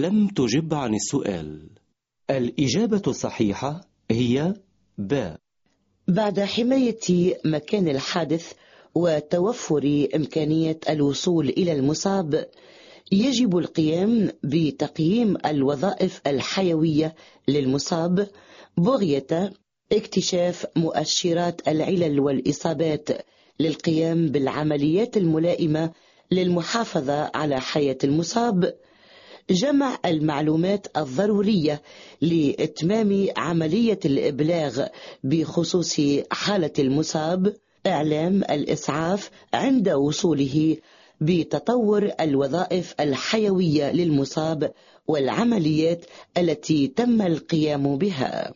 لم تجب عن السؤال؟ الإجابة الصحيحة هي ب. بعد حماية مكان الحادث وتوفر إمكانية الوصول إلى المصاب يجب القيام بتقييم الوظائف الحيوية للمصاب بغية اكتشاف مؤشرات العلل والإصابات للقيام بالعمليات الملائمة للمحافظة على حياة المصاب. جمع المعلومات الضرورية لإتمام عملية الإبلاغ بخصوص حالة المصاب إعلام الإسعاف عند وصوله بتطور الوظائف الحيوية للمصاب والعمليات التي تم القيام بها.